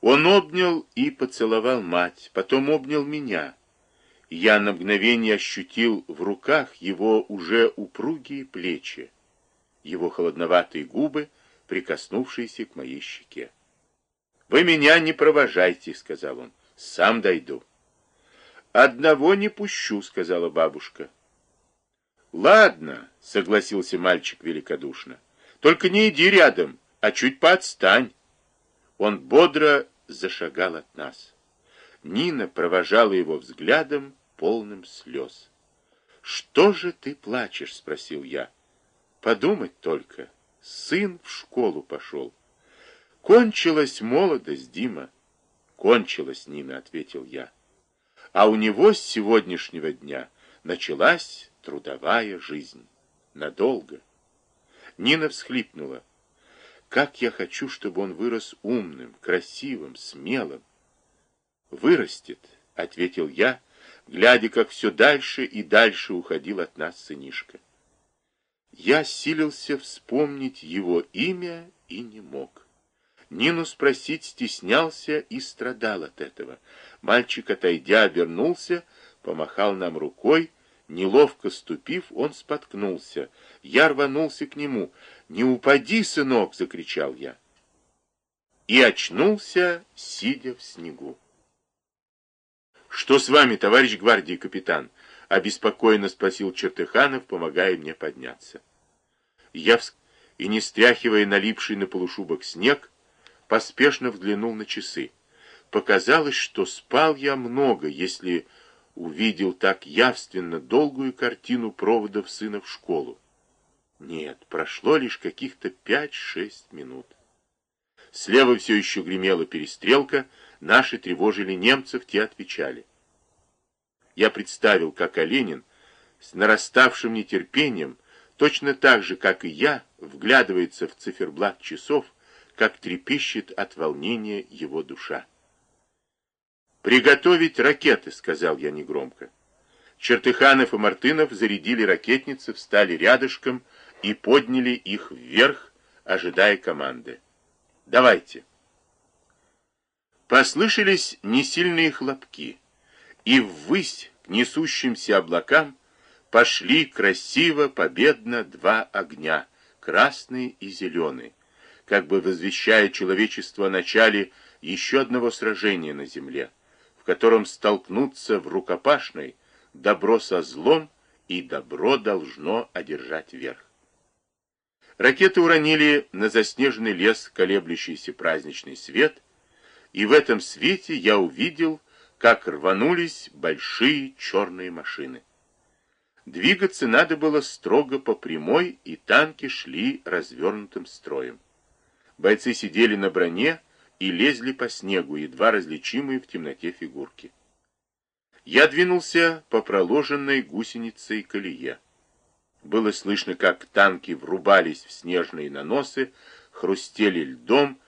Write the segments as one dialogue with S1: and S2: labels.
S1: Он обнял и поцеловал мать, потом обнял меня. Я на мгновение ощутил в руках его уже упругие плечи, его холодноватые губы, прикоснувшиеся к моей щеке. «Вы меня не провожайте», — сказал он, — «сам дойду». «Одного не пущу», — сказала бабушка. «Ладно», — согласился мальчик великодушно, — «только не иди рядом, а чуть поотстань». Он бодро зашагал от нас. Нина провожала его взглядом, полным слез. «Что же ты плачешь?» — спросил я. «Подумать только, сын в школу пошел». «Кончилась молодость, Дима». «Кончилась, Нина», — ответил я. «А у него с сегодняшнего дня началась трудовая жизнь. Надолго». Нина всхлипнула. Как я хочу, чтобы он вырос умным, красивым, смелым. Вырастет, — ответил я, глядя, как все дальше и дальше уходил от нас сынишка. Я силился вспомнить его имя и не мог. Нину спросить стеснялся и страдал от этого. Мальчик, отойдя, обернулся, помахал нам рукой, Неловко ступив, он споткнулся. Я рванулся к нему. «Не упади, сынок!» — закричал я. И очнулся, сидя в снегу. «Что с вами, товарищ гвардии капитан?» — обеспокоенно спросил Чертыханов, помогая мне подняться. Я, вс... и не стряхивая налипший на полушубок снег, поспешно взглянул на часы. Показалось, что спал я много, если увидел так явственно долгую картину проводов сына в школу. Нет, прошло лишь каких-то пять-шесть минут. Слева все еще гремела перестрелка, наши тревожили немцев, те отвечали. Я представил, как Оленин с нараставшим нетерпением, точно так же, как и я, вглядывается в циферблат часов, как трепещет от волнения его душа. «Приготовить ракеты», — сказал я негромко. Чертыханов и Мартынов зарядили ракетницы, встали рядышком и подняли их вверх, ожидая команды. «Давайте». Послышались несильные хлопки, и ввысь к несущимся облакам пошли красиво, победно два огня, красный и зеленый, как бы возвещая человечество о начале еще одного сражения на земле в котором столкнутся в рукопашной добро со злом, и добро должно одержать верх. Ракеты уронили на заснеженный лес колеблющийся праздничный свет, и в этом свете я увидел, как рванулись большие черные машины. Двигаться надо было строго по прямой, и танки шли развернутым строем. Бойцы сидели на броне, и лезли по снегу, едва различимые в темноте фигурки. Я двинулся по проложенной гусеницей колее. Было слышно, как танки врубались в снежные наносы, хрустели льдом,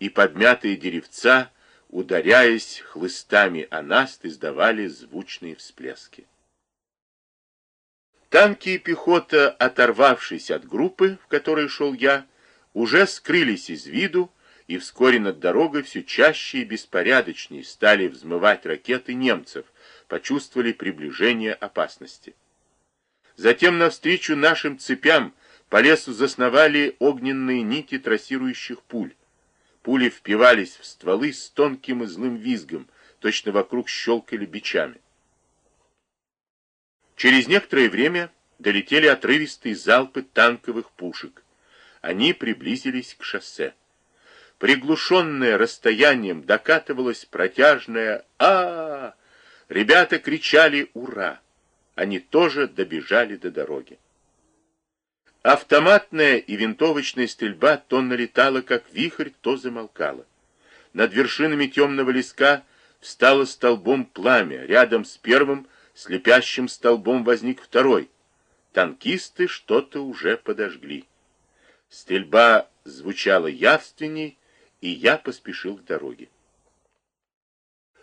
S1: и подмятые деревца, ударяясь хлыстами о наст, издавали звучные всплески. Танки и пехота, оторвавшись от группы, в которой шел я, уже скрылись из виду, и вскоре над дорогой все чаще и беспорядочнее стали взмывать ракеты немцев, почувствовали приближение опасности. Затем навстречу нашим цепям по лесу засновали огненные нити трассирующих пуль. Пули впивались в стволы с тонким и злым визгом, точно вокруг щелкали бичами. Через некоторое время долетели отрывистые залпы танковых пушек. Они приблизились к шоссе приглушенное расстоянием, докатывалось протяжное а, -а, -а Ребята кричали «Ура!». Они тоже добежали до дороги. Автоматная и винтовочная стрельба то налетала, как вихрь, то замолкала. Над вершинами темного леска встало столбом пламя. Рядом с первым слепящим столбом возник второй. Танкисты что-то уже подожгли. Стрельба звучала явственней, и я поспешил к дороге.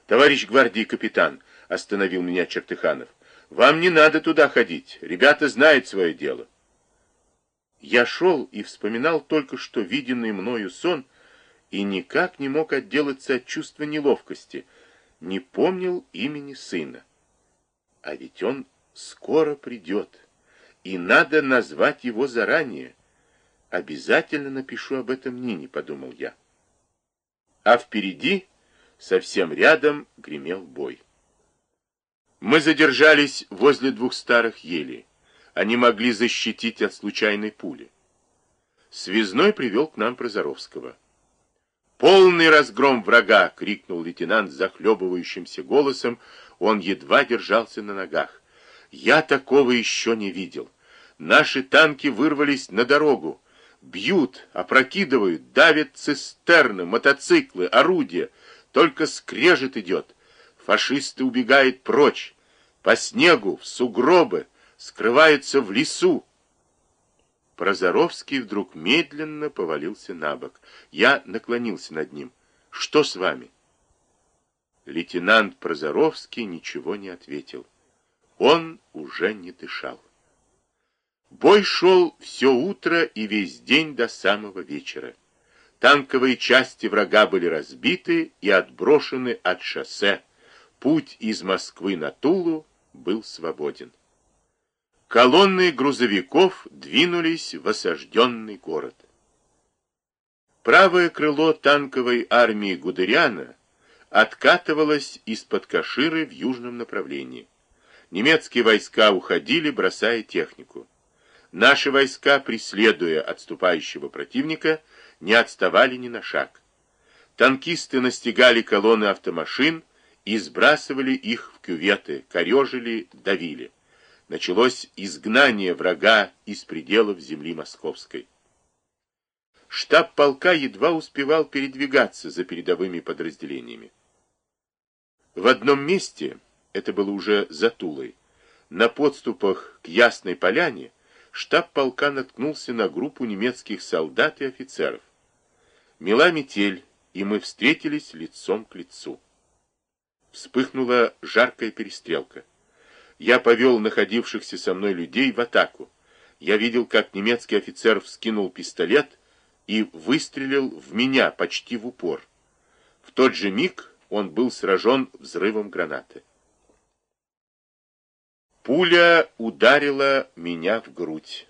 S1: «Товарищ гвардии капитан», — остановил меня Чертыханов, — «вам не надо туда ходить, ребята знают свое дело». Я шел и вспоминал только что виденный мною сон и никак не мог отделаться от чувства неловкости, не помнил имени сына. А ведь он скоро придет, и надо назвать его заранее. Обязательно напишу об этом Нине, подумал я. А впереди, совсем рядом, гремел бой. Мы задержались возле двух старых елей. Они могли защитить от случайной пули. Связной привел к нам Прозоровского. «Полный разгром врага!» — крикнул лейтенант захлебывающимся голосом. Он едва держался на ногах. «Я такого еще не видел. Наши танки вырвались на дорогу. Бьют, опрокидывают, давят цистерны, мотоциклы, орудия. Только скрежет идет. Фашисты убегают прочь. По снегу, в сугробы, скрываются в лесу. Прозоровский вдруг медленно повалился на бок. Я наклонился над ним. «Что с вами?» Лейтенант Прозоровский ничего не ответил. Он уже не дышал. Бой шел все утро и весь день до самого вечера. Танковые части врага были разбиты и отброшены от шоссе. Путь из Москвы на Тулу был свободен колонны грузовиков двинулись в осажденный город. Правое крыло танковой армии Гудериана откатывалось из-под Каширы в южном направлении. Немецкие войска уходили, бросая технику. Наши войска, преследуя отступающего противника, не отставали ни на шаг. Танкисты настигали колонны автомашин и сбрасывали их в кюветы, корежили, давили началось изгнание врага из пределов земли московской. Штаб полка едва успевал передвигаться за передовыми подразделениями. В одном месте, это было уже за Тулой, на подступах к Ясной Поляне, штаб полка наткнулся на группу немецких солдат и офицеров. Мела метель, и мы встретились лицом к лицу. Вспыхнула жаркая перестрелка. Я повел находившихся со мной людей в атаку. Я видел, как немецкий офицер вскинул пистолет и выстрелил в меня почти в упор. В тот же миг он был сражен взрывом гранаты. Пуля ударила меня в грудь,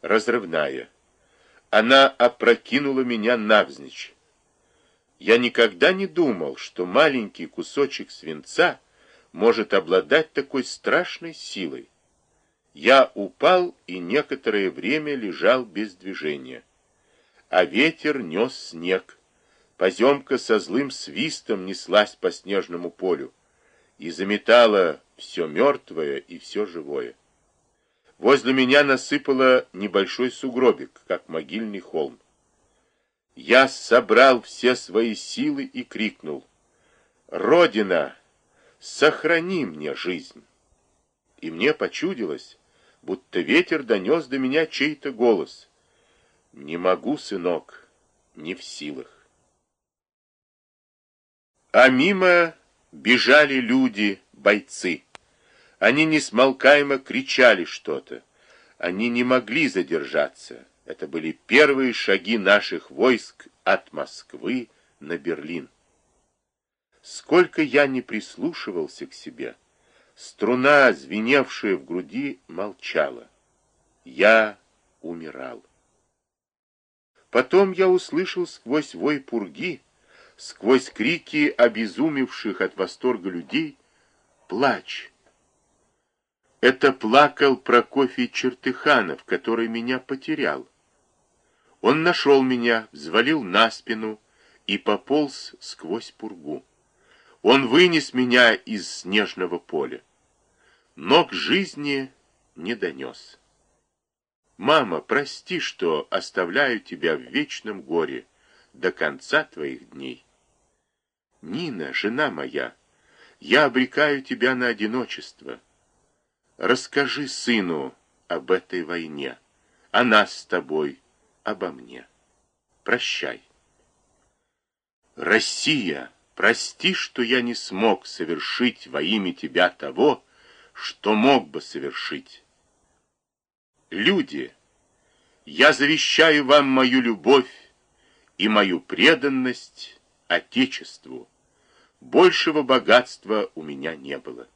S1: разрывная. Она опрокинула меня навзничь. Я никогда не думал, что маленький кусочек свинца — может обладать такой страшной силой. Я упал и некоторое время лежал без движения. А ветер нес снег. Поземка со злым свистом неслась по снежному полю и заметала все мертвое и все живое. Возле меня насыпало небольшой сугробик, как могильный холм. Я собрал все свои силы и крикнул. «Родина!» сохрани мне жизнь. И мне почудилось, будто ветер донес до меня чей-то голос. Не могу, сынок, не в силах. А мимо бежали люди, бойцы. Они несмолкаемо кричали что-то. Они не могли задержаться. Это были первые шаги наших войск от Москвы на Берлин. Сколько я не прислушивался к себе, струна, звеневшая в груди, молчала. Я умирал. Потом я услышал сквозь вой пурги, сквозь крики обезумевших от восторга людей, плач. Это плакал Прокофий Чертыханов, который меня потерял. Он нашел меня, взвалил на спину и пополз сквозь пургу. Он вынес меня из снежного поля, но к жизни не донес. Мама, прости, что оставляю тебя в вечном горе до конца твоих дней. Нина, жена моя, я обрекаю тебя на одиночество. Расскажи сыну об этой войне, о нас с тобой, обо мне. Прощай. Россия! Прости, что я не смог совершить во имя тебя того, что мог бы совершить. Люди, я завещаю вам мою любовь и мою преданность Отечеству. Большего богатства у меня не было.